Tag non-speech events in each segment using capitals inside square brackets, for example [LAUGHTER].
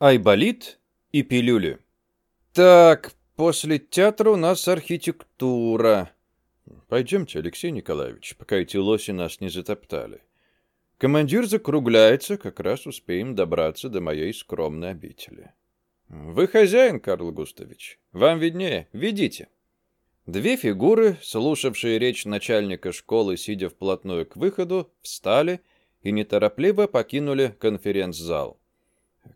Айболит и пилюли. Так, после театра у нас архитектура. Пойдемте, Алексей Николаевич, пока эти лоси нас не затоптали. Командир закругляется, как раз успеем добраться до моей скромной обители. Вы хозяин, Карл Густавич. Вам виднее. Ведите. Две фигуры, слушавшие речь начальника школы, сидя вплотную к выходу, встали и неторопливо покинули конференц-зал.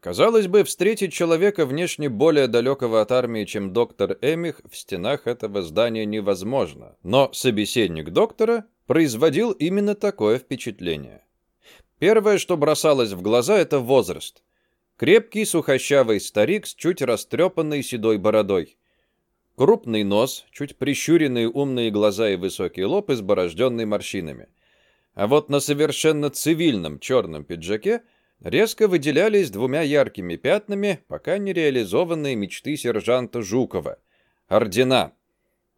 Казалось бы, встретить человека внешне более далекого от армии, чем доктор Эмих, в стенах этого здания невозможно. Но собеседник доктора производил именно такое впечатление. Первое, что бросалось в глаза, это возраст. Крепкий сухощавый старик с чуть растрепанной седой бородой. Крупный нос, чуть прищуренные умные глаза и высокий лоб, изборожденный морщинами. А вот на совершенно цивильном черном пиджаке резко выделялись двумя яркими пятнами пока не реализованные мечты сержанта Жукова. Ордена.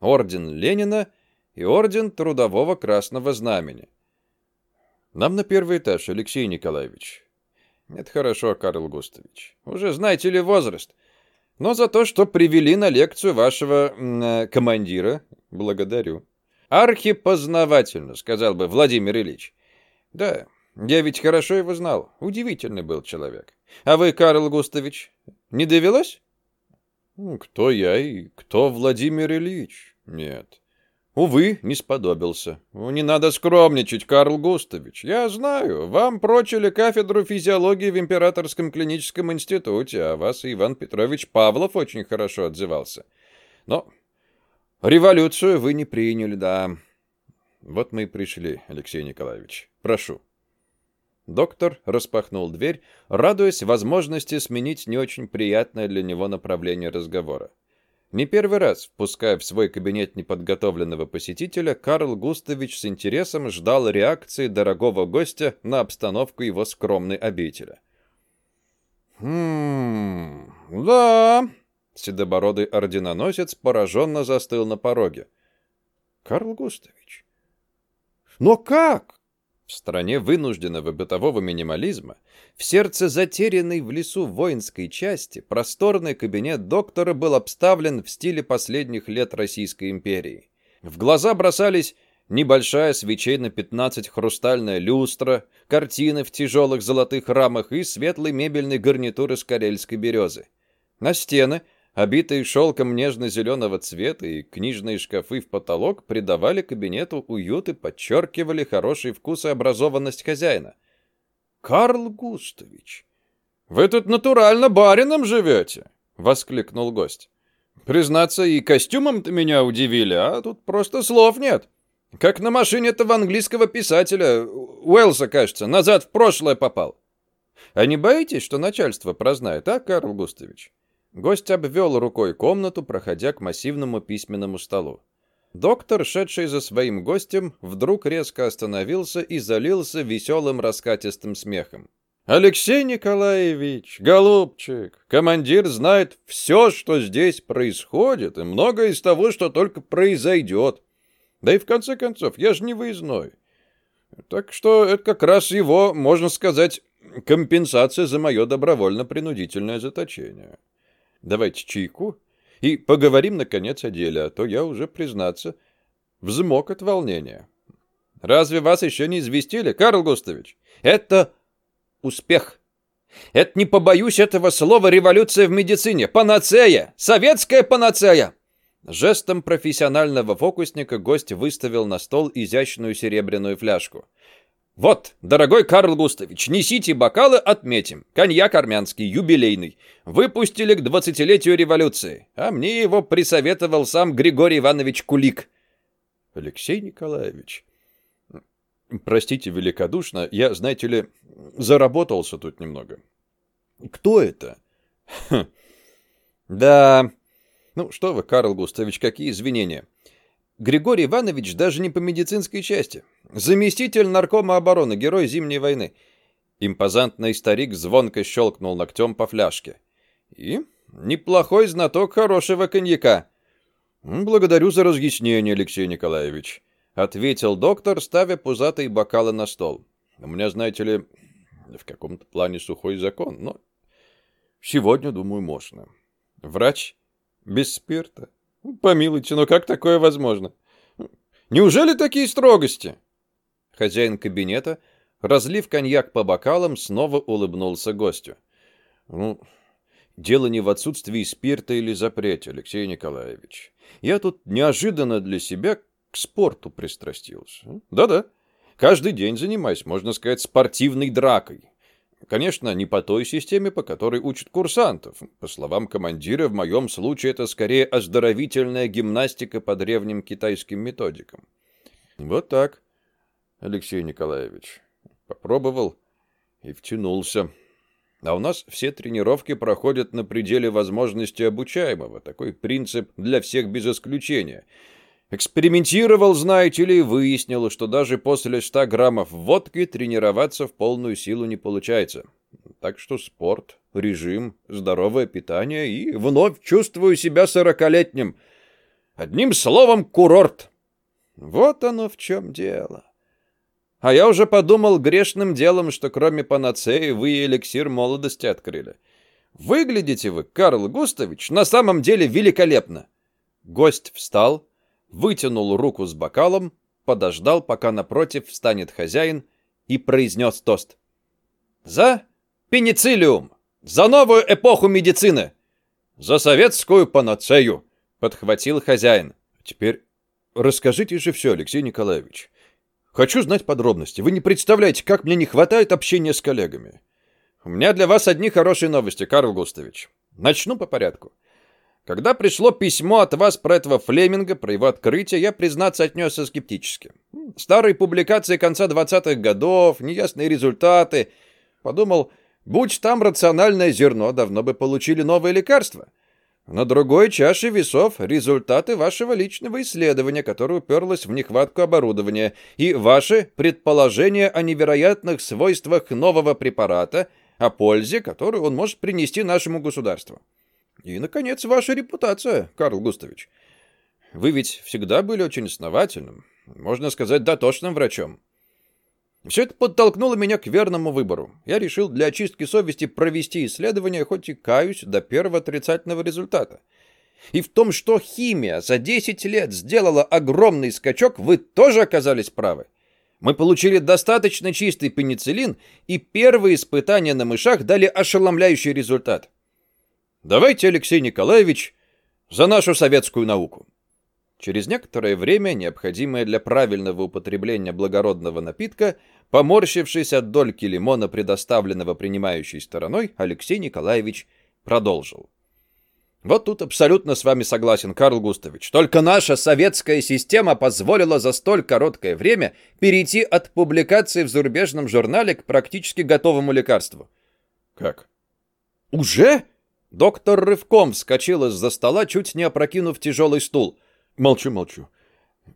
Орден Ленина и Орден Трудового Красного Знамени. Нам на первый этаж, Алексей Николаевич. Это хорошо, Карл Густавич. Уже знаете ли возраст. Но за то, что привели на лекцию вашего э, командира, благодарю. Архипознавательно, сказал бы Владимир Ильич. Да, я ведь хорошо его знал. Удивительный был человек. А вы, Карл Густавич, не довелось? Кто я и кто Владимир Ильич? Нет. Увы, не сподобился. Не надо скромничать, Карл Густавич. Я знаю, вам прочили кафедру физиологии в Императорском клиническом институте, а вас Иван Петрович Павлов очень хорошо отзывался. Но революцию вы не приняли, да. Вот мы и пришли, Алексей Николаевич. Прошу. Доктор распахнул дверь, радуясь возможности сменить не очень приятное для него направление разговора. Не первый раз, впуская в свой кабинет неподготовленного посетителя, Карл Густавич с интересом ждал реакции дорогого гостя на обстановку его скромной обители. «Хм... да...» Седобородый орденоносец пораженно застыл на пороге. «Карл Густавич, но как? В стране вынужденного бытового минимализма, в сердце затерянной в лесу воинской части, просторный кабинет доктора был обставлен в стиле последних лет Российской империи. В глаза бросались небольшая свечей на 15 хрустальная люстра, картины в тяжелых золотых рамах и светлый мебельный гарнитур из карельской березы. На стены – Обитые шелком нежно-зеленого цвета и книжные шкафы в потолок придавали кабинету уют и подчеркивали хороший вкус и образованность хозяина. «Карл Густавич, вы тут натурально барином живете!» — воскликнул гость. «Признаться, и костюмом-то меня удивили, а тут просто слов нет. Как на машине этого английского писателя, Уэллса, кажется, назад в прошлое попал. А не боитесь, что начальство прознает, а, Карл Густавич?» Гость обвел рукой комнату, проходя к массивному письменному столу. Доктор, шедший за своим гостем, вдруг резко остановился и залился веселым раскатистым смехом. «Алексей Николаевич, голубчик, командир знает все, что здесь происходит, и многое из того, что только произойдет. Да и в конце концов, я же не выездной. Так что это как раз его, можно сказать, компенсация за мое добровольно-принудительное заточение. Давайте чайку и поговорим, наконец, о деле, а то я уже, признаться, взмок от волнения. Разве вас еще не известили, Карл Густавич? Это успех. Это, не побоюсь этого слова, революция в медицине. Панацея! Советская панацея! Жестом профессионального фокусника гость выставил на стол изящную серебряную фляжку. «Вот, дорогой Карл Густавич, несите бокалы, отметим. Коньяк армянский, юбилейный. Выпустили к двадцатилетию революции, а мне его присоветовал сам Григорий Иванович Кулик». «Алексей Николаевич, простите великодушно, я, знаете ли, заработался тут немного». «Кто это?» хм. «Да...» «Ну что вы, Карл Густавич, какие извинения?» Григорий Иванович даже не по медицинской части. Заместитель наркома обороны, герой Зимней войны. Импозантный старик звонко щелкнул ногтем по фляжке. И неплохой знаток хорошего коньяка. «Благодарю за разъяснение, Алексей Николаевич», — ответил доктор, ставя пузатые бокалы на стол. «У меня, знаете ли, в каком-то плане сухой закон, но Сегодня, думаю, можно. Врач без спирта. Помилуйте, но как такое возможно? Неужели такие строгости? Хозяин кабинета, разлив коньяк по бокалам, снова улыбнулся гостю. Ну, дело не в отсутствии спирта или запрете, Алексей Николаевич. Я тут неожиданно для себя к спорту пристрастился. Да-да. Каждый день занимаюсь, можно сказать, спортивной дракой. Конечно, не по той системе, по которой учат курсантов. По словам командира, в моем случае это скорее оздоровительная гимнастика по древним китайским методикам. Вот так, Алексей Николаевич. Попробовал и втянулся. А у нас все тренировки проходят на пределе возможности обучаемого. Такой принцип для всех без исключения — Экспериментировал, знаете ли, и выяснил, что даже после 100 граммов водки тренироваться в полную силу не получается. Так что спорт, режим, здоровое питание и вновь чувствую себя сорокалетним. Одним словом, курорт. Вот оно в чем дело. А я уже подумал грешным делом, что кроме панацеи вы и эликсир молодости открыли. Выглядите вы, Карл Густавич, на самом деле великолепно. Гость встал, вытянул руку с бокалом, подождал, пока напротив встанет хозяин, и произнес тост. «За пенициллиум! За новую эпоху медицины! За советскую панацею!» — подхватил хозяин. «Теперь расскажите же все, Алексей Николаевич. Хочу знать подробности. Вы не представляете, как мне не хватает общения с коллегами. У меня для вас одни хорошие новости, Карл Густавич. Начну по порядку. Когда пришло письмо от вас про этого Флеминга, про его открытие, я, признаться, отнесся скептически. Старые публикации конца 20-х годов, неясные результаты. Подумал, будь там рациональное зерно, давно бы получили новое лекарство. На другой чаше весов результаты вашего личного исследования, которое уперлось в нехватку оборудования, и ваши предположения о невероятных свойствах нового препарата, о пользе, которую он может принести нашему государству. И, наконец, ваша репутация, Карл Густавич. Вы ведь всегда были очень основательным, можно сказать, дотошным врачом. Все это подтолкнуло меня к верному выбору. Я решил для очистки совести провести исследование, хоть и каюсь до первого отрицательного результата. И в том, что химия за 10 лет сделала огромный скачок, вы тоже оказались правы. Мы получили достаточно чистый пенициллин, и первые испытания на мышах дали ошеломляющий результат. Давайте, Алексей Николаевич, за нашу советскую науку. Через некоторое время, необходимое для правильного употребления благородного напитка, поморщившись от дольки лимона, предоставленного принимающей стороной, Алексей Николаевич продолжил. Вот тут абсолютно с вами согласен, Карл Густавич. Только наша советская система позволила за столь короткое время перейти от публикации в зарубежном журнале к практически готовому лекарству. Как? Уже? Доктор рывком вскочил из-за стола, чуть не опрокинув тяжелый стул. «Молчу, молчу.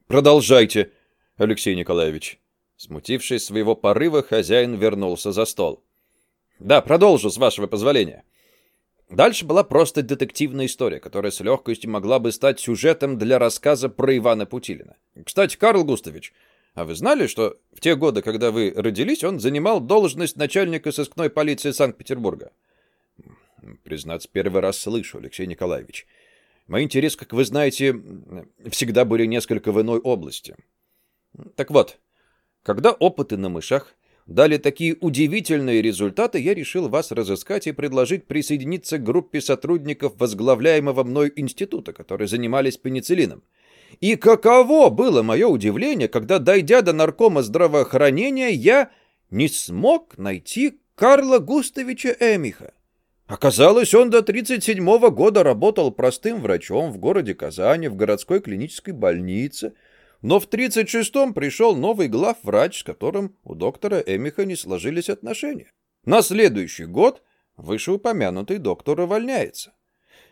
Продолжайте, Алексей Николаевич». Смутившись своего порыва, хозяин вернулся за стол. «Да, продолжу, с вашего позволения». Дальше была просто детективная история, которая с легкостью могла бы стать сюжетом для рассказа про Ивана Путилина. Кстати, Карл Густавич, а вы знали, что в те годы, когда вы родились, он занимал должность начальника сыскной полиции Санкт-Петербурга? Признаться, первый раз слышу, Алексей Николаевич. Мои интересы, как вы знаете, всегда были несколько в иной области. Так вот, когда опыты на мышах дали такие удивительные результаты, я решил вас разыскать и предложить присоединиться к группе сотрудников возглавляемого мной института, которые занимались пенициллином. И каково было мое удивление, когда, дойдя до наркома здравоохранения, я не смог найти Карла Густавича Эмиха. Оказалось, он до 37 года работал простым врачом в городе Казани, в городской клинической больнице, но в 36-м пришел новый главврач, с которым у доктора Эмиха не сложились отношения. На следующий год вышеупомянутый доктор увольняется.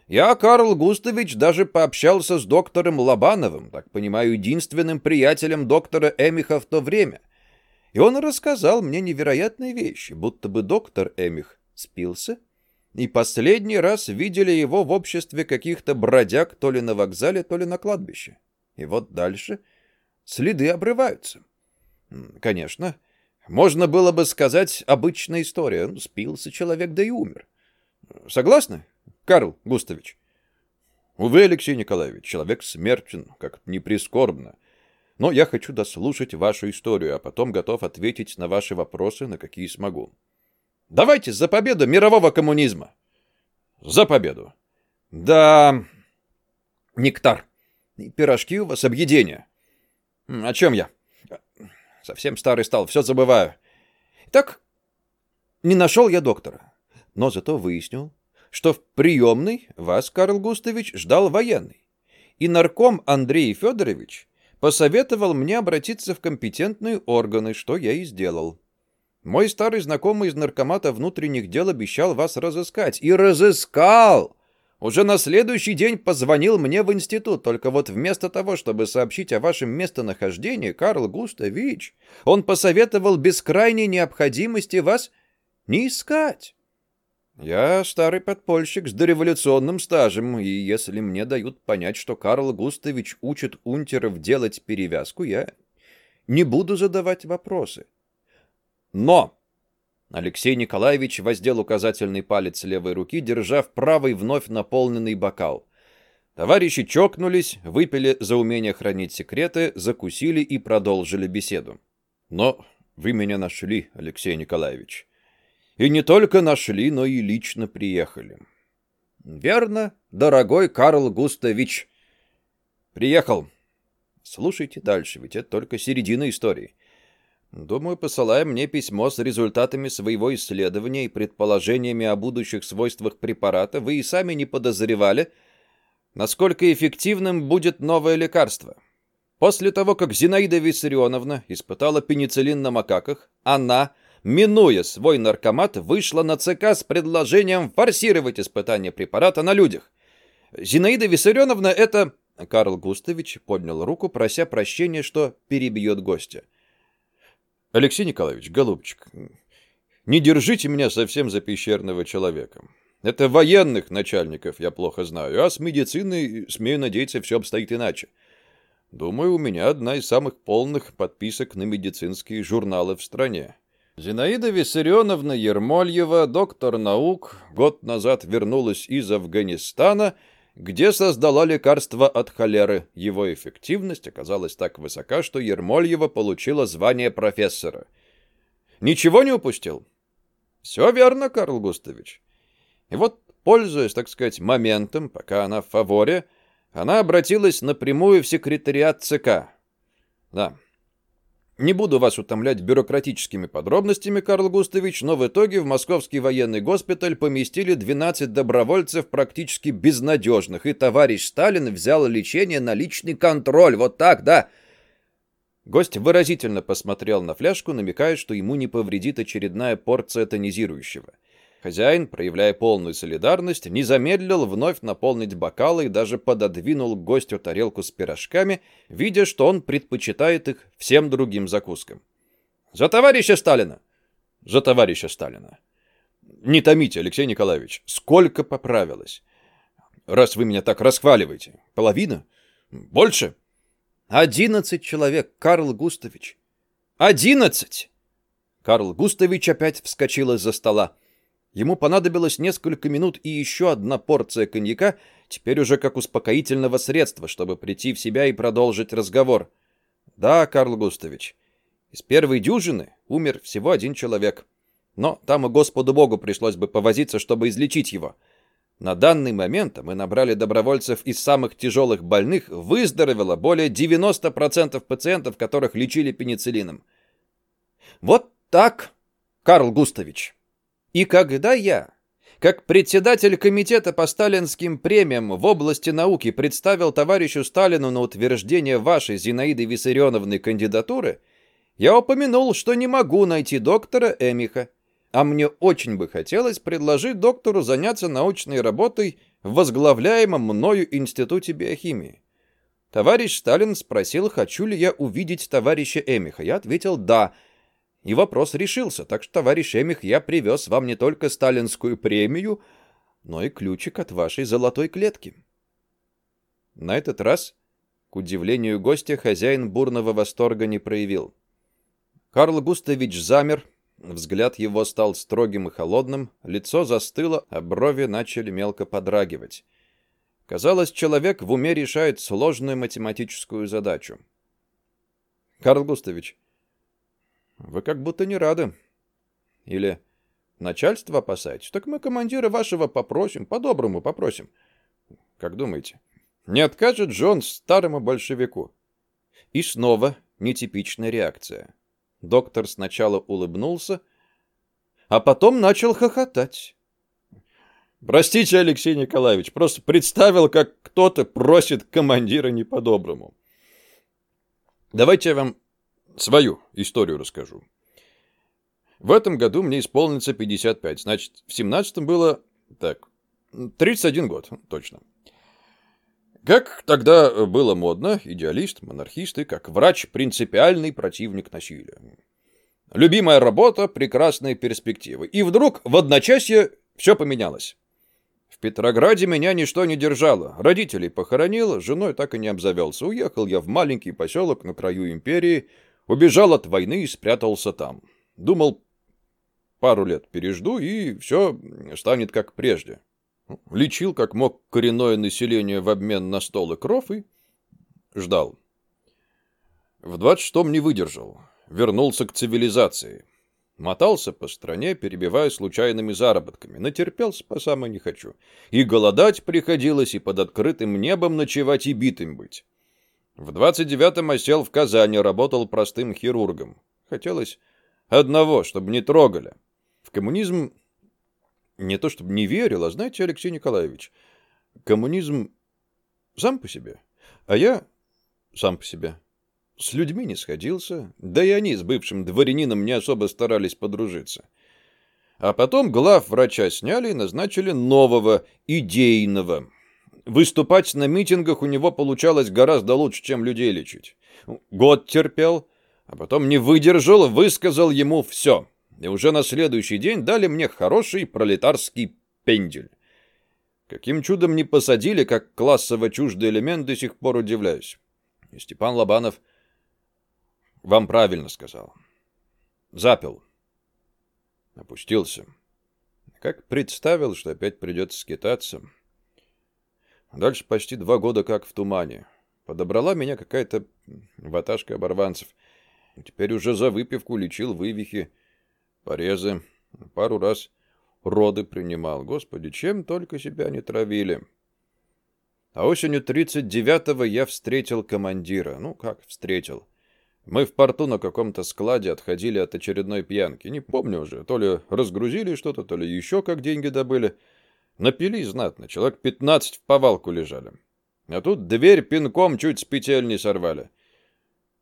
Я, Карл Густавич, даже пообщался с доктором Лобановым, так понимаю, единственным приятелем доктора Эмиха в то время. И он рассказал мне невероятные вещи, будто бы доктор Эмих спился, и последний раз видели его в обществе каких-то бродяг то ли на вокзале, то ли на кладбище. И вот дальше следы обрываются. Конечно, можно было бы сказать обычная история. Ну, спился человек, да и умер. Согласны, Карл Густавич? Увы, Алексей Николаевич, человек смертен, как не прискорбно. Но я хочу дослушать вашу историю, а потом готов ответить на ваши вопросы, на какие смогу. Давайте за победу мирового коммунизма. За победу. Да, нектар. И пирожки у вас объедения. О чем я? Совсем старый стал, все забываю. Так, не нашел я доктора, но зато выяснил, что в приемной вас, Карл Густавич, ждал военный. И нарком Андрей Федорович посоветовал мне обратиться в компетентные органы, что я и сделал. Мой старый знакомый из наркомата внутренних дел обещал вас разыскать. И разыскал! Уже на следующий день позвонил мне в институт, только вот вместо того, чтобы сообщить о вашем местонахождении, Карл Густавич, он посоветовал без крайней необходимости вас не искать. Я старый подпольщик с дореволюционным стажем, и если мне дают понять, что Карл Густавич учит унтеров делать перевязку, я не буду задавать вопросы. Но Алексей Николаевич воздел указательный палец левой руки, держа в правой вновь наполненный бокал. Товарищи чокнулись, выпили за умение хранить секреты, закусили и продолжили беседу. «Но вы меня нашли, Алексей Николаевич. И не только нашли, но и лично приехали». «Верно, дорогой Карл Густавич. Приехал. Слушайте дальше, ведь это только середина истории». Думаю, посылая мне письмо с результатами своего исследования и предположениями о будущих свойствах препарата, вы и сами не подозревали, насколько эффективным будет новое лекарство. После того, как Зинаида Виссарионовна испытала пенициллин на макаках, она, минуя свой наркомат, вышла на ЦК с предложением форсировать испытание препарата на людях. Зинаида Виссарионовна — это... Карл Густавич поднял руку, прося прощения, что перебьет гостя. Алексей Николаевич, голубчик, не держите меня совсем за пещерного человека. Это военных начальников я плохо знаю, а с медициной, смею надеяться, все обстоит иначе. Думаю, у меня одна из самых полных подписок на медицинские журналы в стране. Зинаида Виссарионовна Ермольева, доктор наук, год назад вернулась из Афганистана – где создала лекарство от холеры. Его эффективность оказалась так высока, что Ермольева получила звание профессора. Ничего не упустил? Все верно, Карл Густавич. И вот, пользуясь, так сказать, моментом, пока она в фаворе, она обратилась напрямую в секретариат ЦК. Да, не буду вас утомлять бюрократическими подробностями, Карл Густавич, но в итоге в Московский военный госпиталь поместили 12 добровольцев практически безнадежных, и товарищ Сталин взял лечение на личный контроль. Вот так, да. Гость выразительно посмотрел на фляжку, намекая, что ему не повредит очередная порция тонизирующего. Хозяин, проявляя полную солидарность, не замедлил вновь наполнить бокалы и даже пододвинул гостю тарелку с пирожками, видя, что он предпочитает их всем другим закускам. «За товарища Сталина!» «За товарища Сталина!» «Не томите, Алексей Николаевич, сколько поправилось!» «Раз вы меня так расхваливаете, половина? Больше?» «Одиннадцать человек, Карл Густавич!» «Одиннадцать!» Карл Густавич опять вскочил из-за стола. Ему понадобилось несколько минут и еще одна порция коньяка, теперь уже как успокоительного средства, чтобы прийти в себя и продолжить разговор. Да, Карл Густавич, из первой дюжины умер всего один человек. Но там и Господу Богу пришлось бы повозиться, чтобы излечить его. На данный момент мы набрали добровольцев из самых тяжелых больных, выздоровело более 90% пациентов, которых лечили пенициллином. Вот так, Карл Густавич. И когда я, как председатель комитета по сталинским премиям в области науки представил товарищу Сталину на утверждение вашей Зинаиды Виссарионовны кандидатуры, я упомянул, что не могу найти доктора Эмиха, а мне очень бы хотелось предложить доктору заняться научной работой в возглавляемом мною Институте биохимии. Товарищ Сталин спросил, хочу ли я увидеть товарища Эмиха. Я ответил «да», и вопрос решился, так что, товарищ Эмих, я привез вам не только сталинскую премию, но и ключик от вашей золотой клетки. На этот раз, к удивлению гостя, хозяин бурного восторга не проявил. Карл Густавич замер, Взгляд его стал строгим и холодным, лицо застыло, а брови начали мелко подрагивать. Казалось, человек в уме решает сложную математическую задачу. «Карл Густавич, вы как будто не рады. Или начальство опасаетесь? Так мы командира вашего попросим, по-доброму попросим. Как думаете, не откажет Джон старому большевику?» И снова нетипичная реакция. Доктор сначала улыбнулся, а потом начал хохотать. «Простите, Алексей Николаевич, просто представил, как кто-то просит командира не по-доброму. Давайте я вам свою историю расскажу. В этом году мне исполнится 55, значит, в 17-м было, так, 31 год, точно. Как тогда было модно, идеалист, монархист и как врач принципиальный противник насилия. Любимая работа, прекрасные перспективы. И вдруг в одночасье все поменялось. В Петрограде меня ничто не держало. Родителей похоронил, женой так и не обзавелся. Уехал я в маленький поселок на краю империи, убежал от войны и спрятался там. Думал, пару лет пережду, и все станет как прежде. Лечил, как мог, коренное население в обмен на стол и кров и ждал. В 26-м не выдержал. Вернулся к цивилизации. Мотался по стране, перебивая случайными заработками. Натерпелся по самой не хочу. И голодать приходилось, и под открытым небом ночевать и битым быть. В 29-м осел в Казани, работал простым хирургом. Хотелось одного, чтобы не трогали. В коммунизм не то чтобы не верил, а знаете, Алексей Николаевич, коммунизм сам по себе, а я сам по себе. С людьми не сходился, да и они с бывшим дворянином не особо старались подружиться. А потом глав врача сняли и назначили нового, идейного. Выступать на митингах у него получалось гораздо лучше, чем людей лечить. Год терпел, а потом не выдержал, высказал ему все и уже на следующий день дали мне хороший пролетарский пендель. Каким чудом не посадили, как классово чуждый элемент, до сих пор удивляюсь. И Степан Лобанов вам правильно сказал. Запил. Опустился. Как представил, что опять придется скитаться. Дальше почти два года как в тумане. Подобрала меня какая-то ваташка оборванцев. Теперь уже за выпивку лечил вывихи порезы, пару раз роды принимал. Господи, чем только себя не травили. А осенью 39-го я встретил командира. Ну, как встретил? Мы в порту на каком-то складе отходили от очередной пьянки. Не помню уже, то ли разгрузили что-то, то ли еще как деньги добыли. Напились знатно, человек 15 в повалку лежали. А тут дверь пинком чуть с петель не сорвали.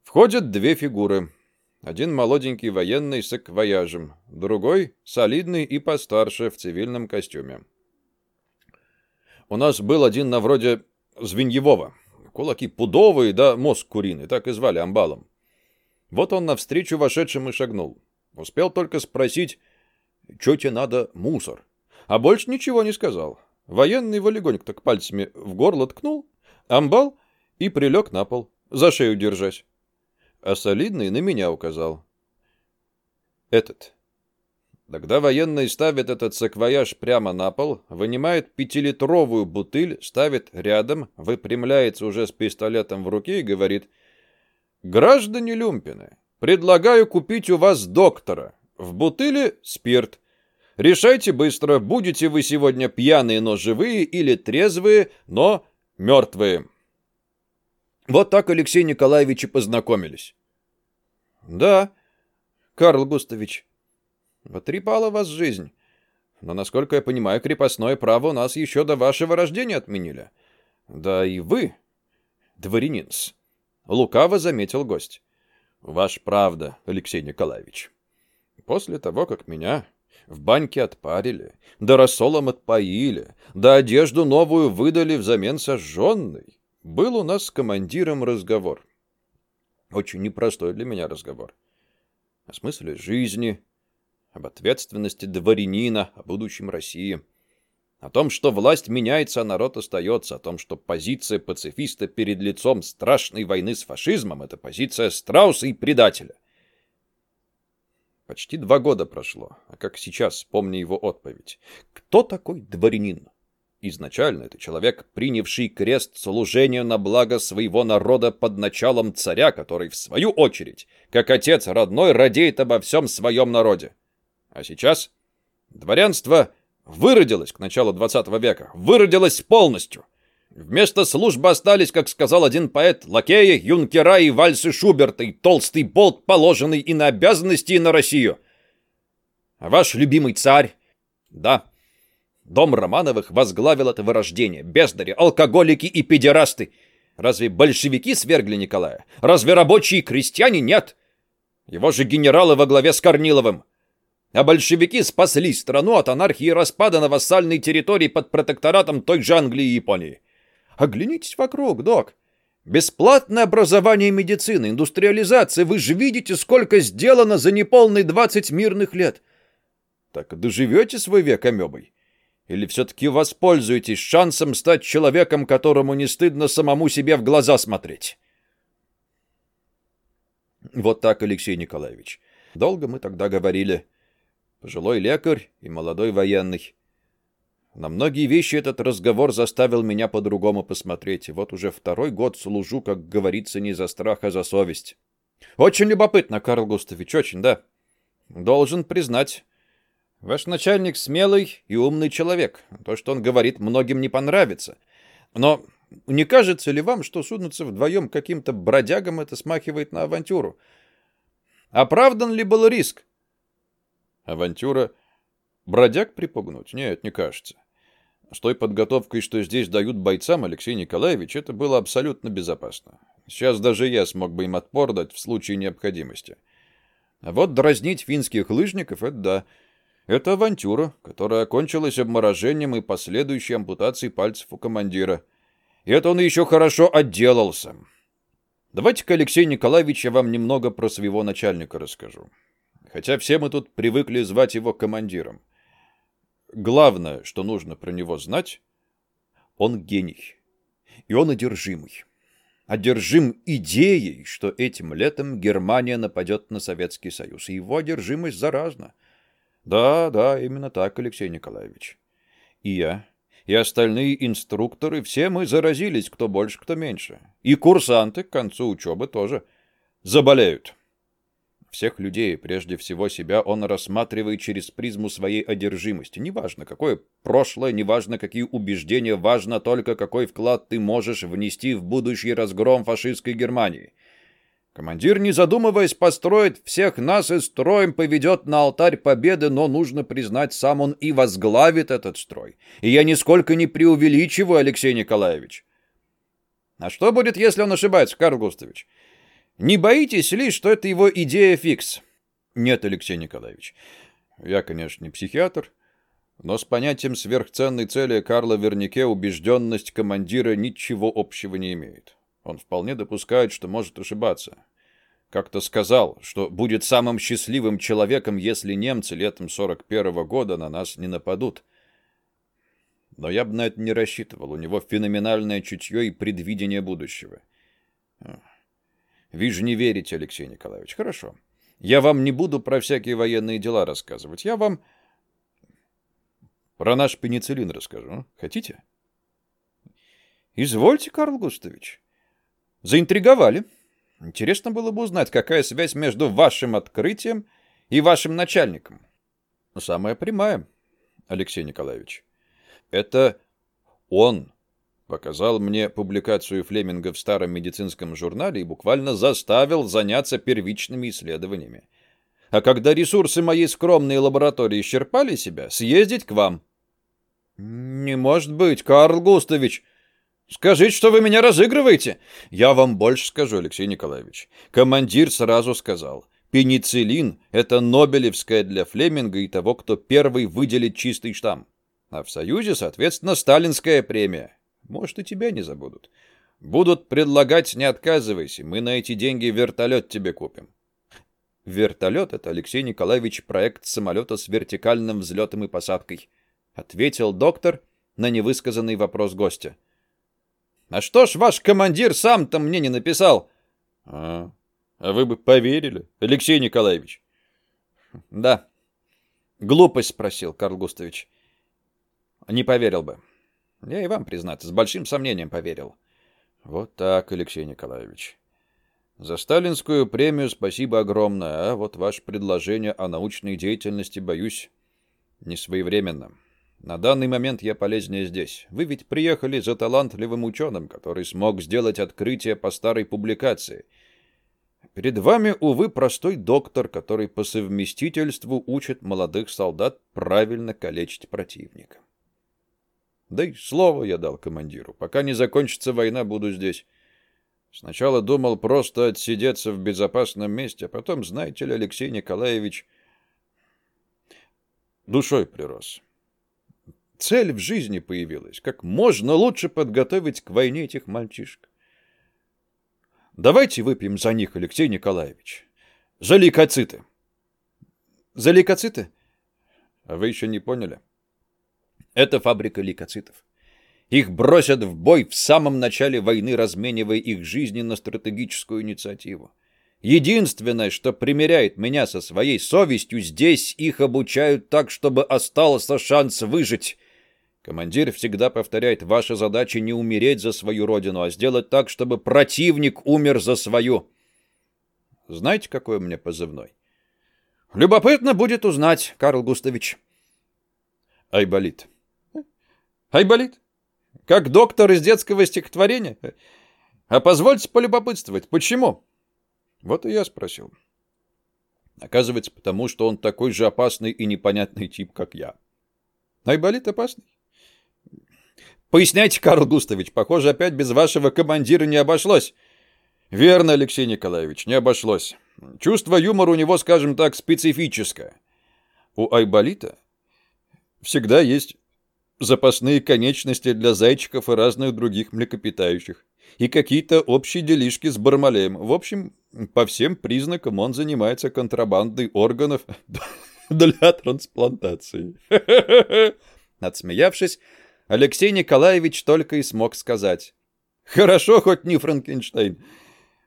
Входят две фигуры — один молоденький военный с аквояжем, другой солидный и постарше в цивильном костюме. У нас был один на вроде Звеньевого. Кулаки пудовые, да мозг куриный, так и звали амбалом. Вот он навстречу вошедшим и шагнул. Успел только спросить, что тебе надо мусор. А больше ничего не сказал. Военный его легонько так пальцами в горло ткнул, амбал и прилег на пол, за шею держась а солидный на меня указал. Этот. Тогда военный ставит этот саквояж прямо на пол, вынимает пятилитровую бутыль, ставит рядом, выпрямляется уже с пистолетом в руке и говорит «Граждане Люмпины, предлагаю купить у вас доктора. В бутыле спирт. Решайте быстро, будете вы сегодня пьяные, но живые, или трезвые, но мертвые». Вот так Алексей Николаевич и познакомились. Да, Карл Густавич, потрепала вас жизнь. Но, насколько я понимаю, крепостное право у нас еще до вашего рождения отменили. Да и вы, дворянинс, лукаво заметил гость. Ваш правда, Алексей Николаевич. После того, как меня в баньке отпарили, да рассолом отпоили, да одежду новую выдали взамен сожженной, был у нас с командиром разговор. Очень непростой для меня разговор. О смысле жизни, об ответственности дворянина, о будущем России. О том, что власть меняется, а народ остается. О том, что позиция пацифиста перед лицом страшной войны с фашизмом – это позиция страуса и предателя. Почти два года прошло, а как сейчас, помню его отповедь. Кто такой дворянин? Изначально это человек, принявший крест служения на благо своего народа под началом царя, который, в свою очередь, как отец родной, радеет обо всем своем народе. А сейчас дворянство выродилось к началу 20 века, выродилось полностью. Вместо службы остались, как сказал один поэт, лакеи, юнкера и вальсы Шуберта, и толстый болт, положенный и на обязанности, и на Россию. А ваш любимый царь? Да, дом Романовых возглавил это вырождение. Бездари, алкоголики и педерасты. Разве большевики свергли Николая? Разве рабочие и крестьяне нет? Его же генералы во главе с Корниловым. А большевики спасли страну от анархии и распада на вассальной территории под протекторатом той же Англии и Японии. Оглянитесь вокруг, док. Бесплатное образование и медицина, индустриализация. Вы же видите, сколько сделано за неполные 20 мирных лет. Так доживете свой век амебой? Или все-таки воспользуетесь шансом стать человеком, которому не стыдно самому себе в глаза смотреть? Вот так, Алексей Николаевич. Долго мы тогда говорили. Пожилой лекарь и молодой военный. На многие вещи этот разговор заставил меня по-другому посмотреть, и вот уже второй год служу, как говорится, не за страх, а за совесть. Очень любопытно, Карл Густавич, очень, да. Должен признать, ваш начальник смелый и умный человек. То, что он говорит, многим не понравится. Но не кажется ли вам, что сунуться вдвоем каким-то бродягам это смахивает на авантюру? Оправдан ли был риск? Авантюра... Бродяг припугнуть? Нет, не кажется. С той подготовкой, что здесь дают бойцам, Алексей Николаевич, это было абсолютно безопасно. Сейчас даже я смог бы им отпор дать в случае необходимости. А вот дразнить финских лыжников — это да. Это авантюра, которая окончилась обморожением и последующей ампутацией пальцев у командира. И это он еще хорошо отделался. Давайте-ка, Алексей Николаевич, я вам немного про своего начальника расскажу. Хотя все мы тут привыкли звать его командиром. Главное, что нужно про него знать, он гений. И он одержимый. Одержим идеей, что этим летом Германия нападет на Советский Союз. Его одержимость заразна. Да, да, именно так, Алексей Николаевич. И я, и остальные инструкторы, все мы заразились, кто больше, кто меньше. И курсанты к концу учебы тоже заболеют. Всех людей, прежде всего себя, он рассматривает через призму своей одержимости. Неважно, какое прошлое, неважно, какие убеждения, важно только, какой вклад ты можешь внести в будущий разгром фашистской Германии. Командир, не задумываясь, построит всех нас и строем поведет на алтарь победы, но нужно признать, сам он и возглавит этот строй. И я нисколько не преувеличиваю, Алексей Николаевич. А что будет, если он ошибается, Карл Густавович? Не боитесь ли, что это его идея фикс? Нет, Алексей Николаевич. Я, конечно, не психиатр, но с понятием сверхценной цели Карла Вернике убежденность командира ничего общего не имеет. Он вполне допускает, что может ошибаться. Как-то сказал, что будет самым счастливым человеком, если немцы летом 41 -го года на нас не нападут. Но я бы на это не рассчитывал. У него феноменальное чутье и предвидение будущего. Вижу, не верите, Алексей Николаевич. Хорошо. Я вам не буду про всякие военные дела рассказывать. Я вам про наш пенициллин расскажу. Хотите? Извольте, Карл Густавич. Заинтриговали. Интересно было бы узнать, какая связь между вашим открытием и вашим начальником. Самая прямая, Алексей Николаевич. Это он Показал мне публикацию Флеминга в старом медицинском журнале и буквально заставил заняться первичными исследованиями. А когда ресурсы моей скромной лаборатории исчерпали себя, съездить к вам. Не может быть, Карл Густавич. Скажите, что вы меня разыгрываете. Я вам больше скажу, Алексей Николаевич. Командир сразу сказал. Пенициллин — это Нобелевская для Флеминга и того, кто первый выделит чистый штамм. А в Союзе, соответственно, сталинская премия. Может, и тебя не забудут. Будут предлагать, не отказывайся, мы на эти деньги вертолет тебе купим. Вертолет — это, Алексей Николаевич, проект самолета с вертикальным взлетом и посадкой, — ответил доктор на невысказанный вопрос гостя. А что ж ваш командир сам-то мне не написал? А, а вы бы поверили, Алексей Николаевич? Да. Глупость спросил, Карл Густавич. Не поверил бы. Я и вам, признаться, с большим сомнением поверил. Вот так, Алексей Николаевич. За сталинскую премию спасибо огромное, а вот ваше предложение о научной деятельности, боюсь, не своевременно. На данный момент я полезнее здесь. Вы ведь приехали за талантливым ученым, который смог сделать открытие по старой публикации. Перед вами, увы, простой доктор, который по совместительству учит молодых солдат правильно калечить противника. Да и слово я дал командиру. Пока не закончится война, буду здесь. Сначала думал просто отсидеться в безопасном месте, а потом, знаете ли, Алексей Николаевич, душой прирос. Цель в жизни появилась. Как можно лучше подготовить к войне этих мальчишек. Давайте выпьем за них, Алексей Николаевич. За лейкоциты. За лейкоциты? А вы еще не поняли? Это фабрика лейкоцитов. Их бросят в бой в самом начале войны, разменивая их жизни на стратегическую инициативу. Единственное, что примеряет меня со своей совестью, здесь их обучают так, чтобы остался шанс выжить. Командир всегда повторяет, ваша задача не умереть за свою родину, а сделать так, чтобы противник умер за свою. Знаете, какой у меня позывной? Любопытно будет узнать, Карл Густавич. Айболит. Айболит? Как доктор из детского стихотворения? А позвольте полюбопытствовать, почему? Вот и я спросил. Оказывается, потому что он такой же опасный и непонятный тип, как я. Айболит опасный? Поясняйте, Карл Густавич, похоже, опять без вашего командира не обошлось. Верно, Алексей Николаевич, не обошлось. Чувство юмора у него, скажем так, специфическое. У Айболита всегда есть запасные конечности для зайчиков и разных других млекопитающих, и какие-то общие делишки с Бармалеем. В общем, по всем признакам он занимается контрабандой органов [LAUGHS] для трансплантации. [LAUGHS] Отсмеявшись, Алексей Николаевич только и смог сказать. «Хорошо, хоть не Франкенштейн.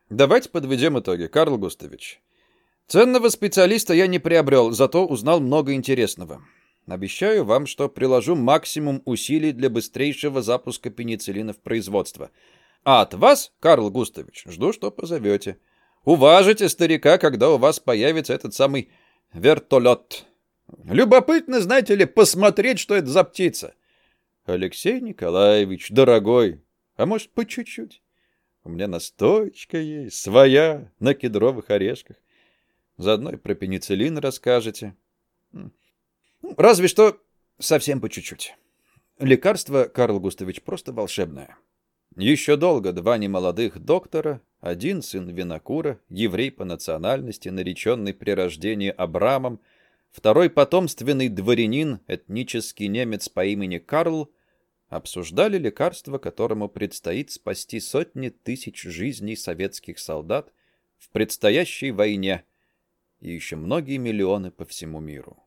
Давайте подведем итоги, Карл Густавич. Ценного специалиста я не приобрел, зато узнал много интересного. Обещаю вам, что приложу максимум усилий для быстрейшего запуска пенициллина в производство. А от вас, Карл Густавич, жду, что позовете. Уважите старика, когда у вас появится этот самый вертолет. Любопытно, знаете ли, посмотреть, что это за птица. Алексей Николаевич, дорогой, а может, по чуть-чуть? У меня настоечка есть, своя, на кедровых орешках. Заодно и про пенициллин расскажете. Разве что совсем по чуть-чуть. Лекарство, Карл Густавич, просто волшебное. Еще долго два немолодых доктора, один сын винокура, еврей по национальности, нареченный при рождении Абрамом, второй потомственный дворянин, этнический немец по имени Карл, обсуждали лекарство, которому предстоит спасти сотни тысяч жизней советских солдат в предстоящей войне и еще многие миллионы по всему миру.